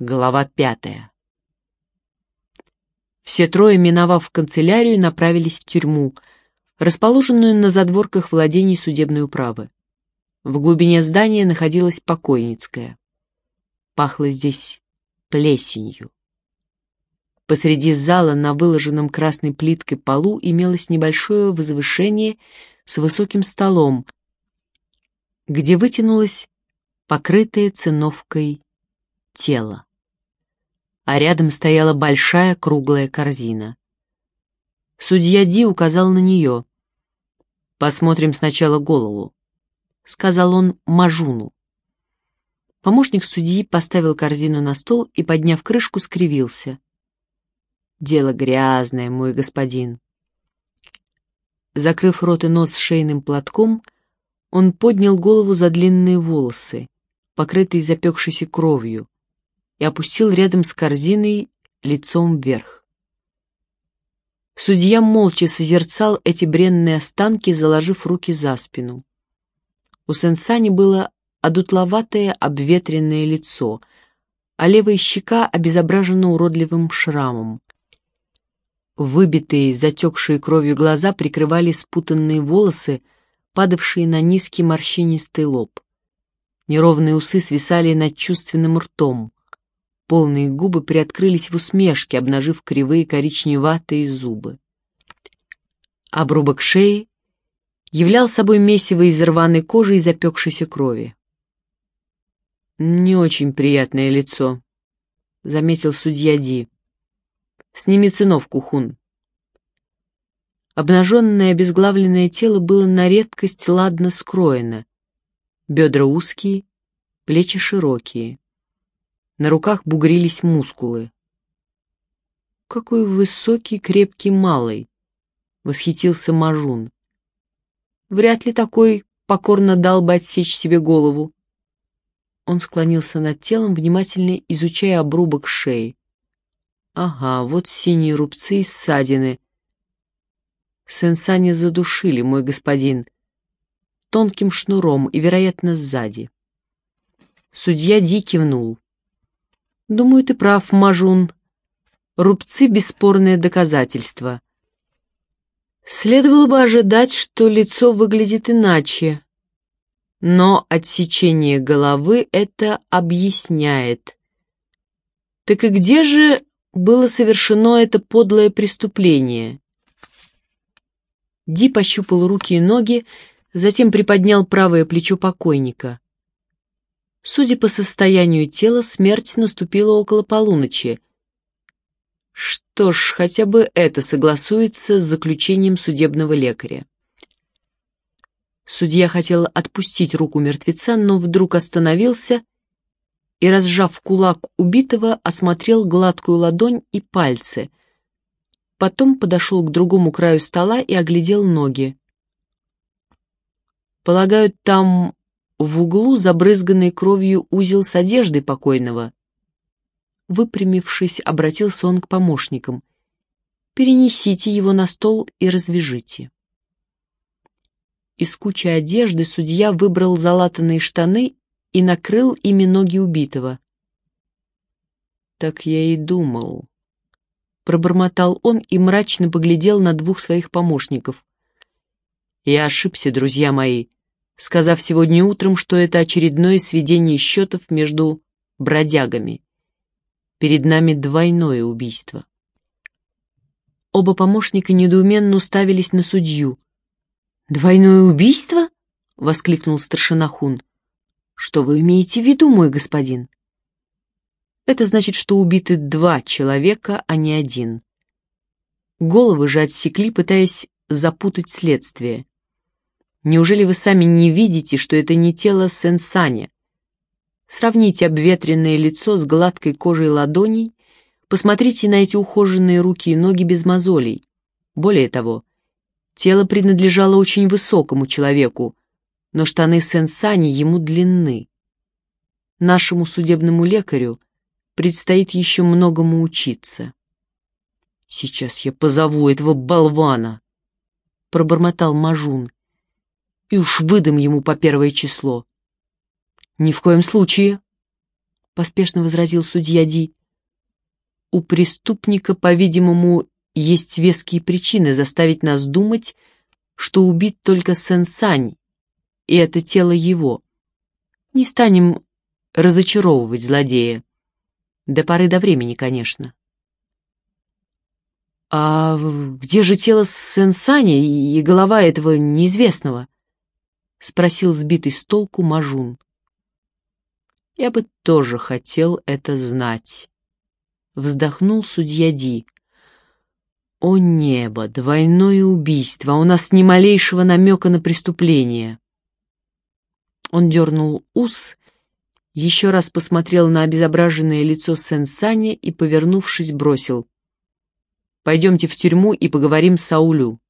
Глава пятая. Все трое, миновав канцелярию, направились в тюрьму, расположенную на задворках владений судебной управы. В глубине здания находилась покойницкая. Пахло здесь плесенью. Посреди зала на выложенном красной плиткой полу имелось небольшое возвышение с высоким столом, где вытянулось покрытое циновкой тело. А рядом стояла большая круглая корзина. Судья Ди указал на нее. «Посмотрим сначала голову», — сказал он Мажуну. Помощник судьи поставил корзину на стол и, подняв крышку, скривился. «Дело грязное, мой господин». Закрыв рот и нос шейным платком, он поднял голову за длинные волосы, покрытые запекшейся кровью, и опустил рядом с корзиной лицом вверх. Судья молча созерцал эти бренные останки, заложив руки за спину. У Сенсани было одутловатое обветренное лицо, а левая щека обезображена уродливым шрамом. Выбитые, затекшие кровью глаза прикрывали спутанные волосы, падавшие на низкий морщинистый лоб. Неровные усы свисали над чувственным ртом. Полные губы приоткрылись в усмешке, обнажив кривые коричневатые зубы. Обрубок шеи являл собой месиво из рваной кожи и запекшейся крови. «Не очень приятное лицо», — заметил судья Ди. «Сними циновку, Хун». Обнаженное обезглавленное тело было на редкость ладно скроено. Бедра узкие, плечи широкие. На руках бугрились мускулы. «Какой высокий, крепкий малый!» — восхитился Мажун. «Вряд ли такой покорно дал бы отсечь себе голову». Он склонился над телом, внимательно изучая обрубок шеи. «Ага, вот синие рубцы и ссадины. Сенсани задушили, мой господин, тонким шнуром и, вероятно, сзади». Судья Ди кивнул. Думаю, ты прав, Мажун. Рубцы — бесспорное доказательство. Следовало бы ожидать, что лицо выглядит иначе. Но отсечение головы это объясняет. Так и где же было совершено это подлое преступление? Ди пощупал руки и ноги, затем приподнял правое плечо покойника. Судя по состоянию тела, смерть наступила около полуночи. Что ж, хотя бы это согласуется с заключением судебного лекаря. Судья хотел отпустить руку мертвеца, но вдруг остановился и, разжав кулак убитого, осмотрел гладкую ладонь и пальцы. Потом подошел к другому краю стола и оглядел ноги. «Полагаю, там в углу забрызганный кровью узел с одеждой покойного. Выпрямившись, обратился он к помощникам. «Перенесите его на стол и развяжите». Из кучи одежды судья выбрал залатанные штаны и накрыл ими ноги убитого. «Так я и думал», — пробормотал он и мрачно поглядел на двух своих помощников. «Я ошибся, друзья мои сказав сегодня утром, что это очередное сведение счетов между бродягами. Перед нами двойное убийство. Оба помощника недоуменно уставились на судью. «Двойное убийство?» — воскликнул старшина Хун. «Что вы имеете в виду, мой господин?» «Это значит, что убиты два человека, а не один. Головы же отсекли, пытаясь запутать следствие. Неужели вы сами не видите, что это не тело Сенсаня? Сравните обветренное лицо с гладкой кожей ладоней, посмотрите на эти ухоженные руки и ноги без мозолей. Более того, тело принадлежало очень высокому человеку, но штаны Сенсани ему длинны. Нашему судебному лекарю предстоит еще многому учиться. «Сейчас я позову этого болвана!» — пробормотал Мажун и уж выдам ему по первое число. Ни в коем случае. — поспешно возразил судья Ди. «У преступника, по-видимому, есть веские причины заставить нас думать, что убит только Сен-Сань, и это тело его. Не станем разочаровывать злодея. До поры до времени, конечно». «А где же тело Сен-Сани и голова этого неизвестного?» — спросил сбитый с толку Мажун. Я бы тоже хотел это знать. Вздохнул судья Ди. О небо, двойное убийство, у нас ни малейшего намека на преступление. Он дернул ус, еще раз посмотрел на обезображенное лицо Сен-Саня и, повернувшись, бросил. «Пойдемте в тюрьму и поговорим с Саулю».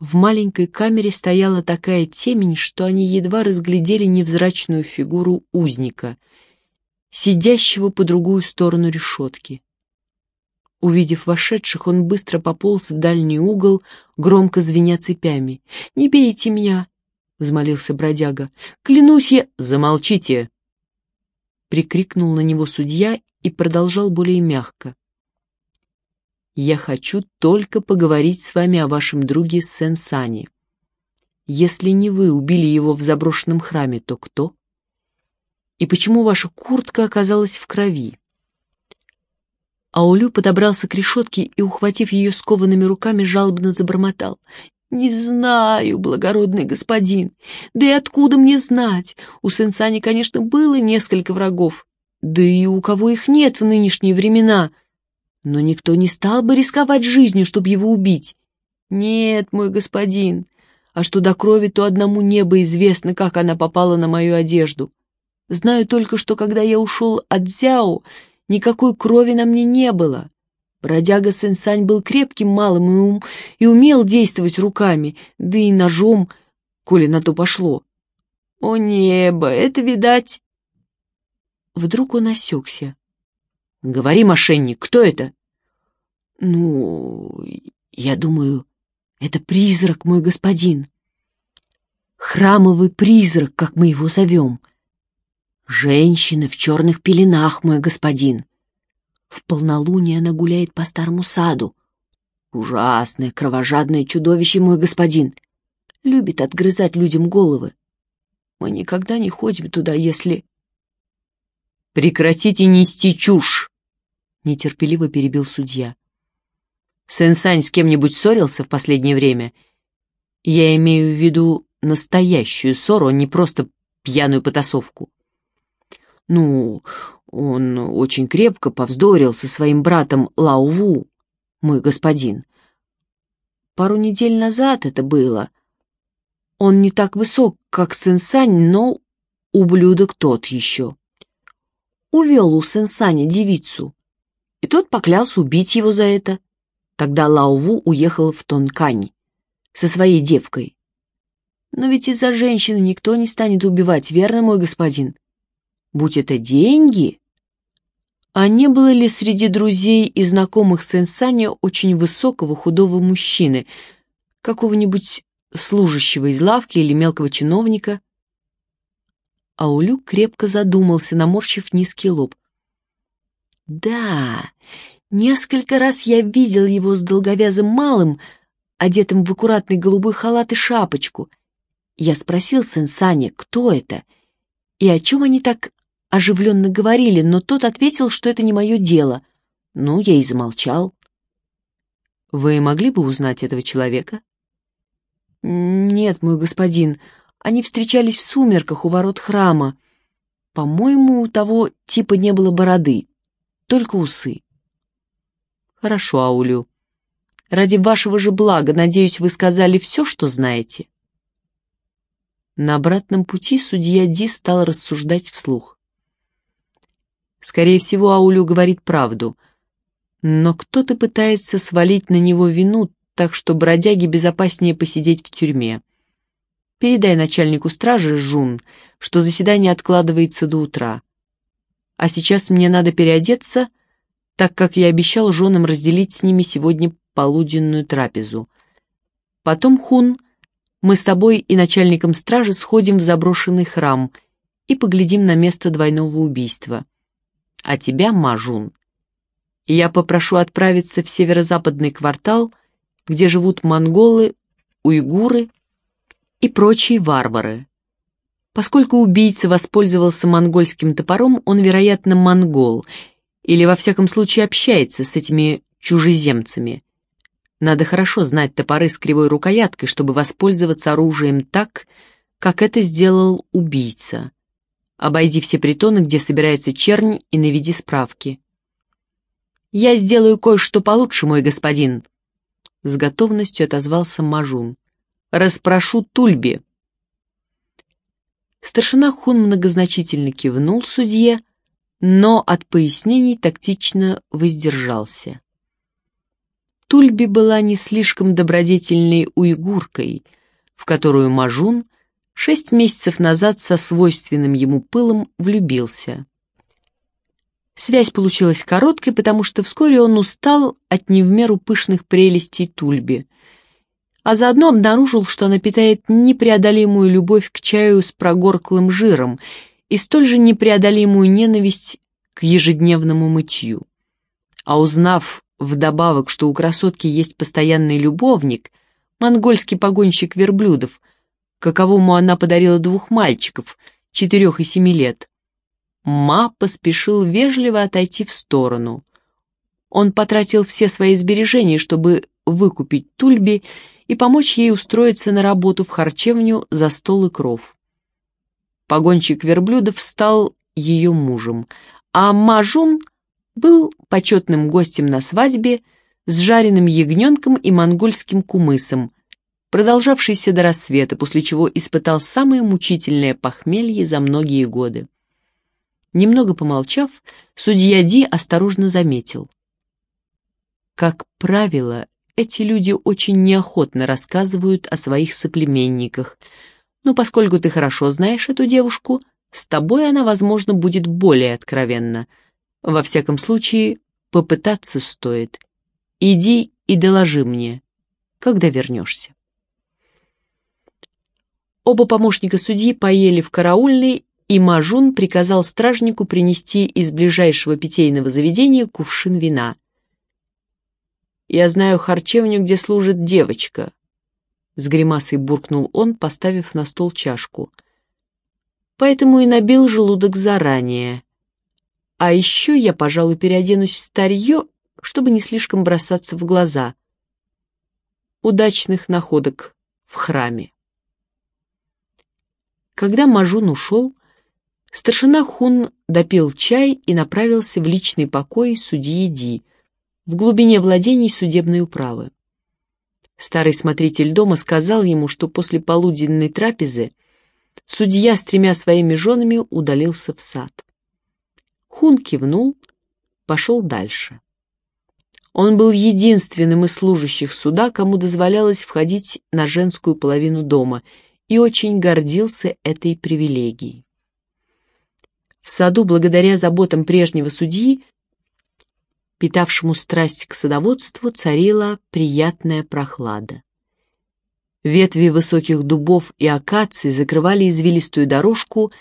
В маленькой камере стояла такая темень, что они едва разглядели невзрачную фигуру узника, сидящего по другую сторону решетки. Увидев вошедших, он быстро пополз в дальний угол, громко звеня цепями. «Не бейте меня!» — взмолился бродяга. «Клянусь я...» «Замолчите!» — прикрикнул на него судья и продолжал более мягко. Я хочу только поговорить с вами о вашем друге Сен-Сане. Если не вы убили его в заброшенном храме, то кто? И почему ваша куртка оказалась в крови? Аулю подобрался к решетке и, ухватив ее скованными руками, жалобно забормотал. «Не знаю, благородный господин. Да и откуда мне знать? У Сенсани, конечно, было несколько врагов. Да и у кого их нет в нынешние времена?» Но никто не стал бы рисковать жизнью, чтобы его убить. Нет, мой господин, а что до крови, то одному небо известно, как она попала на мою одежду. Знаю только, что когда я ушел от Зяо, никакой крови на мне не было. Бродяга Сенсань был крепким малым и, ум, и умел действовать руками, да и ножом, коли на то пошло. О небо, это, видать... Вдруг он осекся. Говори, мошенник, кто это? Ну, я думаю, это призрак, мой господин. Храмовый призрак, как мы его зовем. Женщина в черных пеленах, мой господин. В полнолуние она гуляет по старому саду. Ужасное, кровожадное чудовище, мой господин. Любит отгрызать людям головы. Мы никогда не ходим туда, если... «Прекратите нести чушь!» — нетерпеливо перебил судья. «Сэнсань с кем-нибудь ссорился в последнее время? Я имею в виду настоящую ссору, а не просто пьяную потасовку». «Ну, он очень крепко повздорил со своим братом Лауву, мой господин. Пару недель назад это было. Он не так высок, как Сэнсань, но ублюдок тот еще. Увел у Сэнсаня девицу, и тот поклялся убить его за это. Тогда Лаову уехал в Тонкань со своей девкой. Но ведь из-за женщины никто не станет убивать, верно, мой господин? Будь это деньги... А не было ли среди друзей и знакомых Сенсаня очень высокого худого мужчины, какого-нибудь служащего из лавки или мелкого чиновника? Аулю крепко задумался, наморщив низкий лоб. Да, несколько раз я видел его с долговязым малым, одетым в аккуратный голубой халат и шапочку. Я спросил Сенсани, кто это, и о чем они так оживленно говорили, но тот ответил, что это не мое дело. Ну, я и замолчал. Вы могли бы узнать этого человека? Нет, мой господин, они встречались в сумерках у ворот храма. По-моему, у того типа не было бороды, только усы. Хорошо, Аулю. Ради вашего же блага, надеюсь, вы сказали все, что знаете. На обратном пути судья Ди стал рассуждать вслух. Скорее всего, Аулю говорит правду, но кто-то пытается свалить на него вину, так что бродяге безопаснее посидеть в тюрьме. Передай начальнику стражи, Жун, что заседание откладывается до утра а сейчас мне надо переодеться, так как я обещал женам разделить с ними сегодня полуденную трапезу. Потом, Хун, мы с тобой и начальником стражи сходим в заброшенный храм и поглядим на место двойного убийства. А тебя, Мажун, я попрошу отправиться в северо-западный квартал, где живут монголы, уйгуры и прочие варвары. Поскольку убийца воспользовался монгольским топором, он, вероятно, монгол, или, во всяком случае, общается с этими чужеземцами. Надо хорошо знать топоры с кривой рукояткой, чтобы воспользоваться оружием так, как это сделал убийца. Обойди все притоны, где собирается чернь, и наведи справки. «Я сделаю кое-что получше, мой господин», — с готовностью отозвался Мажун. «Распрошу Тульби». Старшина Хун многозначительно кивнул судье, но от пояснений тактично воздержался. Тульби была не слишком добродетельной уйгуркой, в которую Мажун шесть месяцев назад со свойственным ему пылом влюбился. Связь получилась короткой, потому что вскоре он устал от не в меру пышных прелестей Тульби — а заодно обнаружил, что она питает непреодолимую любовь к чаю с прогорклым жиром и столь же непреодолимую ненависть к ежедневному мытью. А узнав вдобавок, что у красотки есть постоянный любовник, монгольский погонщик верблюдов, каковому она подарила двух мальчиков, четырех и семи лет, Ма поспешил вежливо отойти в сторону. Он потратил все свои сбережения, чтобы выкупить Тульби и помочь ей устроиться на работу в харчевню за стол и кров. Погонщик верблюдов стал ее мужем, а Мажун был почетным гостем на свадьбе с жареным ягненком и монгольским кумысом, продолжавшийся до рассвета, после чего испытал самое мучительное похмелье за многие годы. Немного помолчав, судья Ди осторожно заметил. Как правило, эти люди очень неохотно рассказывают о своих соплеменниках. Но поскольку ты хорошо знаешь эту девушку, с тобой она, возможно, будет более откровенна. Во всяком случае, попытаться стоит. Иди и доложи мне, когда вернешься. Оба помощника судьи поели в караульной, и Мажун приказал стражнику принести из ближайшего питейного заведения кувшин вина — я знаю харчевню, где служит девочка. С гримасой буркнул он, поставив на стол чашку. Поэтому и набил желудок заранее. А еще я, пожалуй, переоденусь в старье, чтобы не слишком бросаться в глаза. Удачных находок в храме. Когда Мажун ушел, старшина Хун допил чай и направился в личный покой судьи Ди, в глубине владений судебной управы. Старый смотритель дома сказал ему, что после полуденной трапезы судья с тремя своими женами удалился в сад. Хун кивнул, пошел дальше. Он был единственным из служащих суда, кому дозволялось входить на женскую половину дома, и очень гордился этой привилегией. В саду, благодаря заботам прежнего судьи, питавшему страсть к садоводству, царила приятная прохлада. Ветви высоких дубов и акаций закрывали извилистую дорожку,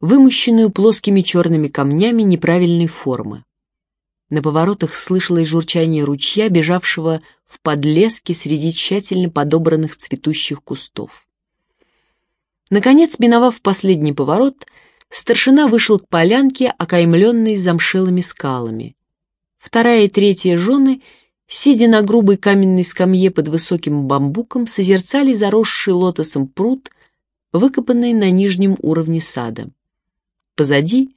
вымощенную плоскими черными камнями неправильной формы. На поворотах слышалось журчание ручья, бежавшего в подлеске среди тщательно подобранных цветущих кустов. Наконец, миновав последний поворот, старшина вышел к полянке, окаймленной замшелыми скалами. Вторая и третья жены, сидя на грубой каменной скамье под высоким бамбуком, созерцали заросший лотосом пруд, выкопанный на нижнем уровне сада. Позади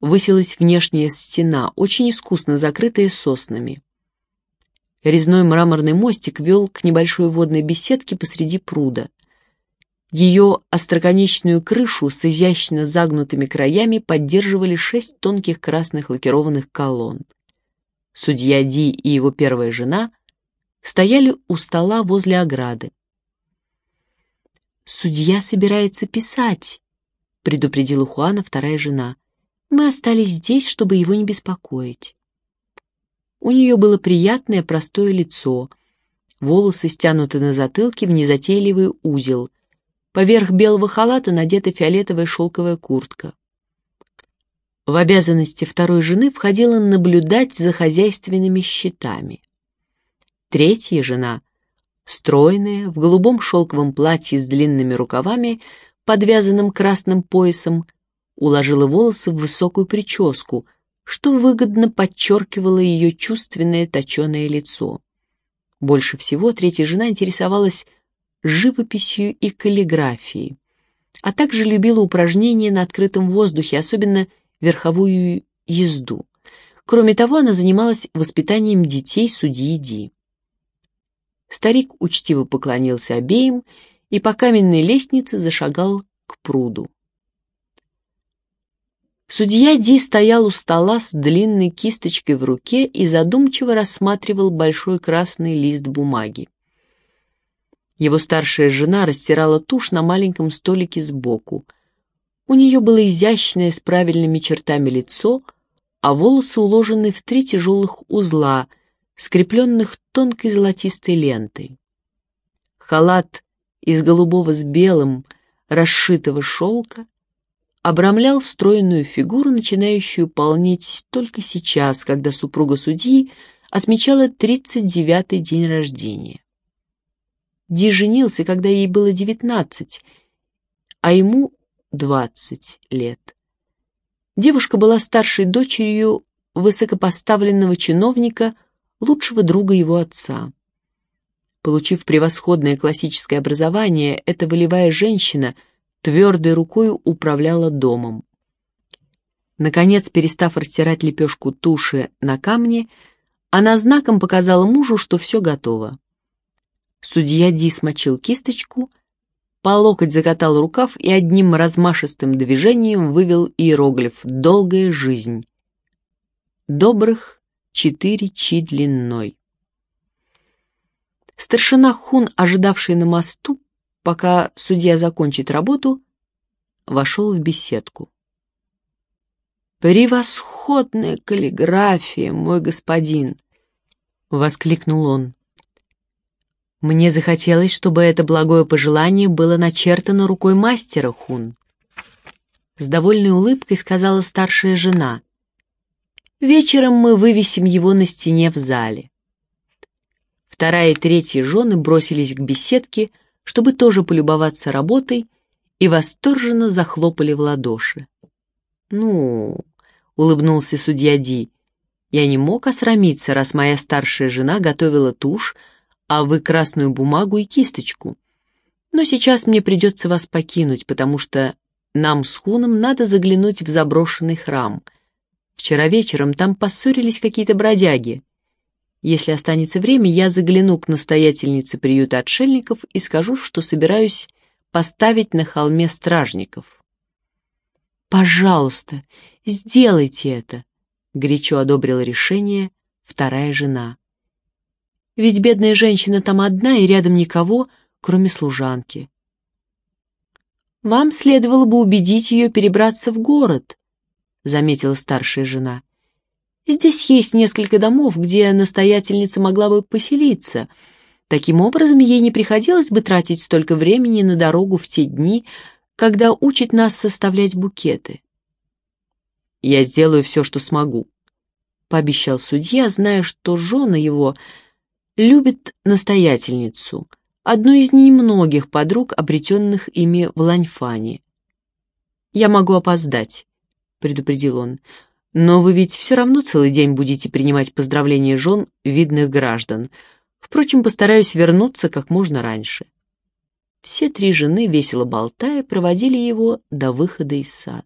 высилась внешняя стена, очень искусно закрытая соснами. Резной мраморный мостик вел к небольшой водной беседке посреди пруда. Ее остроконечную крышу с изящно загнутыми краями поддерживали шесть тонких красных лакированных колонн. Судья Ди и его первая жена стояли у стола возле ограды. «Судья собирается писать», — предупредила Хуана вторая жена. «Мы остались здесь, чтобы его не беспокоить». У нее было приятное простое лицо, волосы стянуты на затылке в незатейливый узел, Поверх белого халата надета фиолетовая шелковая куртка. В обязанности второй жены входило наблюдать за хозяйственными счетами. Третья жена, стройная, в голубом шелковом платье с длинными рукавами, подвязанным красным поясом, уложила волосы в высокую прическу, что выгодно подчеркивало ее чувственное точеное лицо. Больше всего третья жена интересовалась живописью и каллиграфией, а также любила упражнения на открытом воздухе, особенно верховую езду. Кроме того, она занималась воспитанием детей судьи Ди. Старик учтиво поклонился обеим и по каменной лестнице зашагал к пруду. Судья Ди стоял у стола с длинной кисточкой в руке и задумчиво рассматривал большой красный лист бумаги. Его старшая жена растирала тушь на маленьком столике сбоку. У нее было изящное с правильными чертами лицо, а волосы уложены в три тяжелых узла, скрепленных тонкой золотистой лентой. Халат из голубого с белым, расшитого шелка, обрамлял стройную фигуру, начинающую полнеть только сейчас, когда супруга судьи отмечала 39-й день рождения. Ди женился, когда ей было 19, а ему 20 лет. Девушка была старшей дочерью высокопоставленного чиновника, лучшего друга его отца. Получив превосходное классическое образование, эта волевая женщина – твердой рукой управляла домом. Наконец, перестав растирать лепешку туши на камне, она знаком показала мужу, что все готово. Судья Ди смочил кисточку, по локоть закатал рукав и одним размашистым движением вывел иероглиф «Долгая жизнь». Добрых четыре чи длиной. Старшина Хун, ожидавший на мосту, пока судья закончит работу, вошел в беседку. «Превосходная каллиграфия, мой господин!» — воскликнул он. Мне захотелось, чтобы это благое пожелание было начертано рукой мастера Хун. С довольной улыбкой сказала старшая жена. «Вечером мы вывесим его на стене в зале». Вторая и третья жены бросились к беседке, чтобы тоже полюбоваться работой, и восторженно захлопали в ладоши. «Ну...» — улыбнулся судья Ди. «Я не мог осрамиться, раз моя старшая жена готовила тушь, а вы красную бумагу и кисточку. Но сейчас мне придется вас покинуть, потому что нам с Хуном надо заглянуть в заброшенный храм. Вчера вечером там поссорились какие-то бродяги. Если останется время, я загляну к настоятельнице приюта отшельников и скажу, что собираюсь поставить на холме стражников. «Пожалуйста, сделайте это», — горячо одобрила решение вторая жена. «Ведь бедная женщина там одна и рядом никого, кроме служанки». «Вам следовало бы убедить ее перебраться в город», — заметила старшая жена. Здесь есть несколько домов, где настоятельница могла бы поселиться. Таким образом, ей не приходилось бы тратить столько времени на дорогу в те дни, когда учит нас составлять букеты. «Я сделаю все, что смогу», — пообещал судья, зная, что жена его любит настоятельницу, одну из немногих подруг, обретенных ими в Ланьфане. «Я могу опоздать», — предупредил он. Но вы ведь все равно целый день будете принимать поздравления жен видных граждан. Впрочем, постараюсь вернуться как можно раньше. Все три жены, весело болтая, проводили его до выхода из сада.